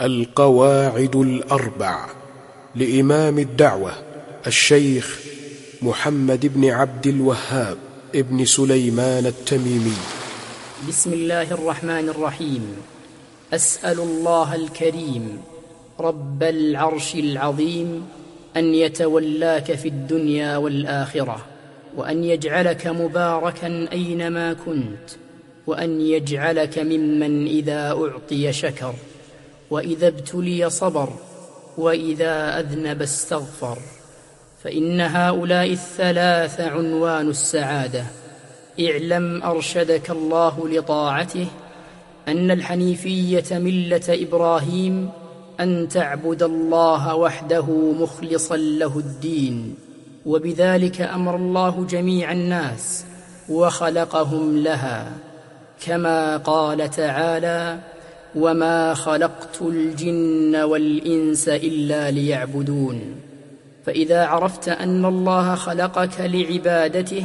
القواعد الأربع لإمام الدعوة الشيخ محمد بن عبد الوهاب ابن سليمان التميمي. بسم الله الرحمن الرحيم. أسأل الله الكريم رب العرش العظيم أن يتولاك في الدنيا والآخرة وأن يجعلك مباركا أينما كنت وأن يجعلك ممن إذا أعطي شكر. وإذا ابتلي صبر وإذا أذنب استغفر. فإن هؤلاء الثلاث عنوان السعادة. اعلم أرشدك الله لطاعته أن الحنيفية ملة إبراهيم أن تعبد الله وحده مخلصا له الدين. وبذلك أمر الله جميع الناس وخلقهم لها. كما قال تعالى وما خلقت الجن والانس الا ليعبدون فاذا عرفت ان الله خلقك لعبادته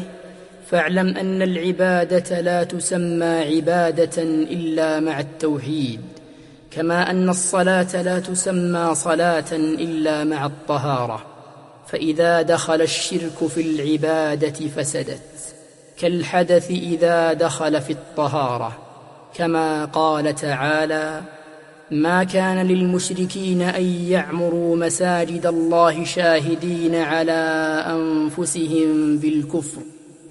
فاعلم ان العباده لا تسمى عباده الا مع التوحيد كما ان الصلاه لا تسمى صلاه الا مع الطهاره فاذا دخل الشرك في العباده فسدت كالحدث اذا دخل في الطهاره كما قال تعالى ما كان للمشركين أن يعمروا مساجد الله شاهدين على أنفسهم بالكفر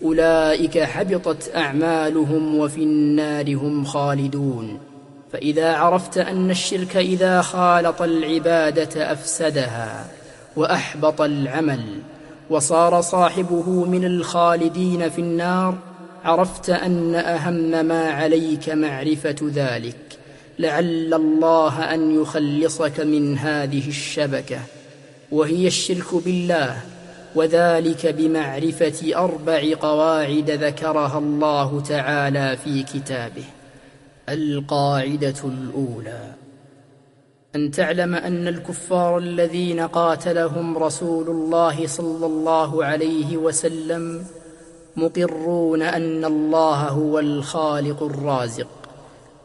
أولئك حبطت أعمالهم وفي النار هم خالدون. فإذا عرفت أن الشرك إذا خالط العبادة أفسدها وأحبط العمل وصار صاحبه من الخالدين في النار عرفت أن أهم ما عليك معرفة ذلك. لعل الله أن يخلصك من هذه الشبكة وهي الشرك بالله وذلك بمعرفة أربع قواعد ذكرها الله تعالى في كتابه. القاعدة الأولى أن تعلم أن الكفار الذين قاتلهم رسول الله صلى الله عليه وسلم مقرون أن الله هو الخالق الرازق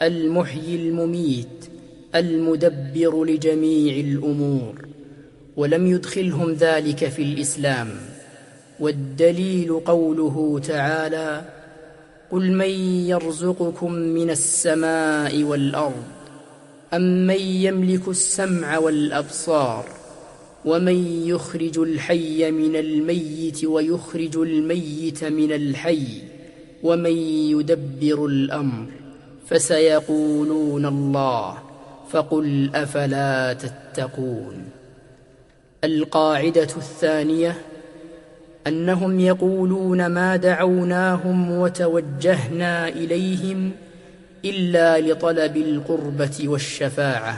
المحيي المميت المدبر لجميع الأمور ولم يدخلهم ذلك في الإسلام والدليل قوله تعالى قل من يرزقكم من السماء والأرض امن يملك السمع والأبصار ومن يخرج الحي من الميت ويخرج الميت من الحي ومن يدبر الامر فسيقولون الله فقل افلا تتقون القاعده الثانية انهم يقولون ما دعوناهم وتوجهنا اليهم الا لطلب القربه والشفاعه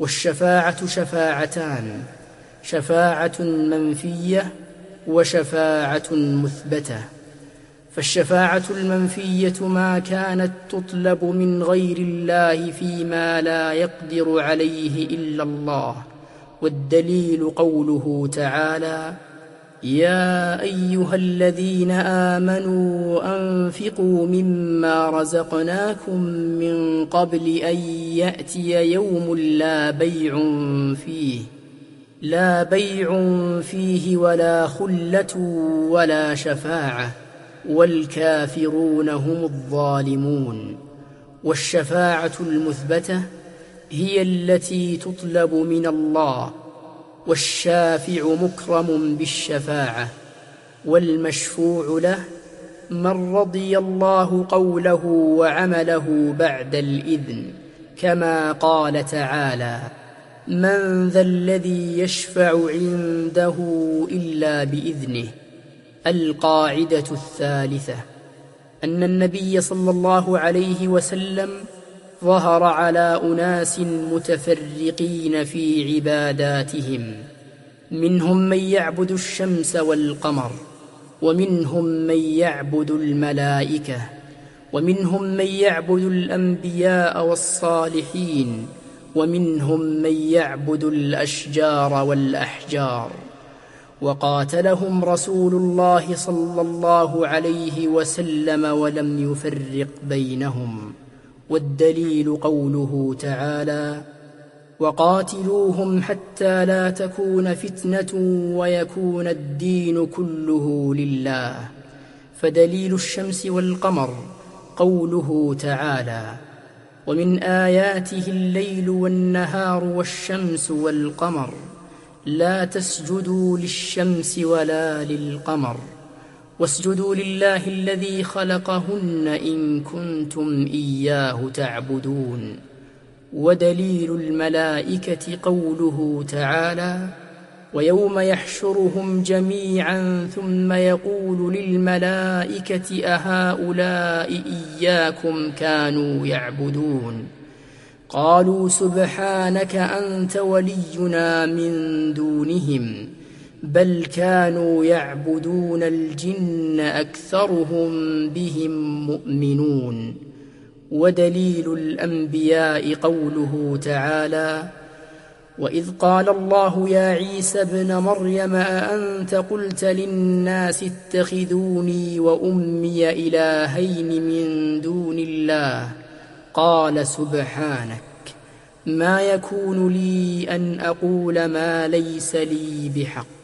والشفاعة شفاعتان شفاعة منفية وشفاعة مثبتة. فالشفاعة المنفية ما كانت تطلب من غير الله فيما لا يقدر عليه إلا الله والدليل قوله تعالى يا أيها الذين آمنوا أنفقوا مما رزقناكم من قبل أن يأتي يوم لا بيع فيه لا بيع فيه ولا خلة ولا شفاعة والكافرون هم الظالمون. والشفاعة المثبتة هي التي تطلب من الله والشافع مكرم بالشفاعة والمشفوع له من رضي الله قوله وعمله بعد الإذن كما قال تعالى من ذا الذي يشفع عنده إلا بإذنه القاعدة الثالثة أن النبي صلى الله عليه وسلم ظهر على أناس متفرقين في عباداتهم. منهم من يعبد الشمس والقمر ومنهم من يعبد الملائكة ومنهم من يعبد الأنبياء والصالحين ومنهم من يعبد الأشجار والأحجار. وقاتلهم رسول الله صلى الله عليه وسلم ولم يفرق بينهم. والدليل قوله تعالى وقاتلوهم حتى لا تكون فتنة ويكون الدين كله لله. فدليل الشمس والقمر قوله تعالى ومن آياته الليل والنهار والشمس والقمر لا تسجدوا للشمس ولا للقمر. واسجدوا لله الذي خلقهن إن كنتم إياه تعبدون. ودليل الملائكة قوله تعالى ويوم يحشرهم جميعا ثم يقول للملائكة أهؤلاء إياكم كانوا يعبدون. قالوا سبحانك أنت ولينا من دونهم. بل كانوا يعبدون الجن أكثرهم بهم مؤمنون. ودليل الأنبياء قوله تعالى وإذ قال الله يا عيسى ابن مريم أأنت قلت للناس اتخذوني وأمي إلهين من دون الله؟ قال سبحانك. ما يكون لي أن أقول ما ليس لي بحق.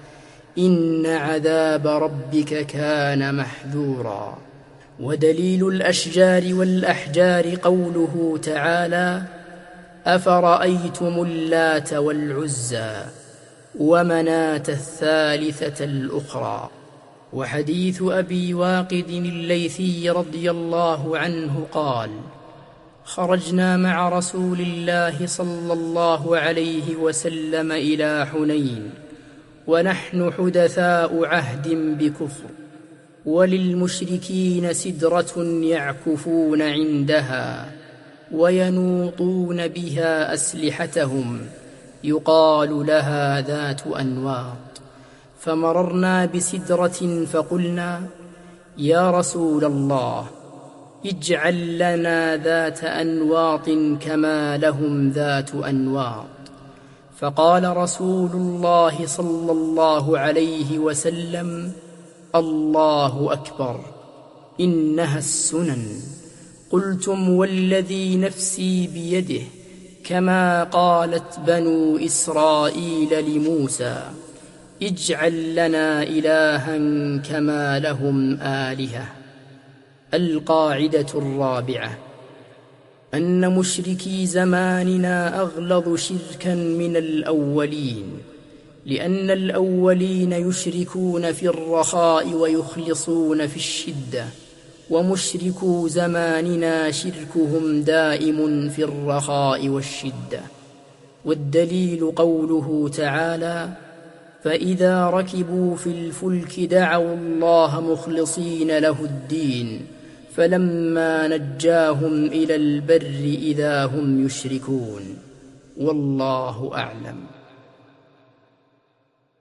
إن عذاب ربك كان محذورا. ودليل الأشجار والأحجار قوله تعالى أفرأيتم اللات والعزى ومناة الثالثة الأخرى. وحديث أبي واقد الليثي رضي الله عنه قال خرجنا مع رسول الله صلى الله عليه وسلم إلى حنين. ونحن حدثاء عهد بكفر وللمشركين سدرة يعكفون عندها وينوطون بها أسلحتهم. يقال لها ذات أنواط. فمررنا بسدرة فقلنا يا رسول الله اجعل لنا ذات أنواط كما لهم ذات أنواط. فقال رسول الله صلى الله عليه وسلم الله أكبر إنها السنن. قلتم والذي نفسي بيده كما قالت بنو إسرائيل لموسى اجعل لنا إلها كما لهم آلهة. القاعدة الرابعة. أن مشركي زماننا أغلظ شركا من الأولين لأن الأولين يشركون في الرخاء ويخلصون في الشدة ومشركو زماننا شركهم دائم في الرخاء والشدة. والدليل قوله تعالى فإذا ركبوا في الفلك دعوا الله مخلصين له الدين. فلما نجاهم إلى البر إذا هم يشركون. والله أعلم.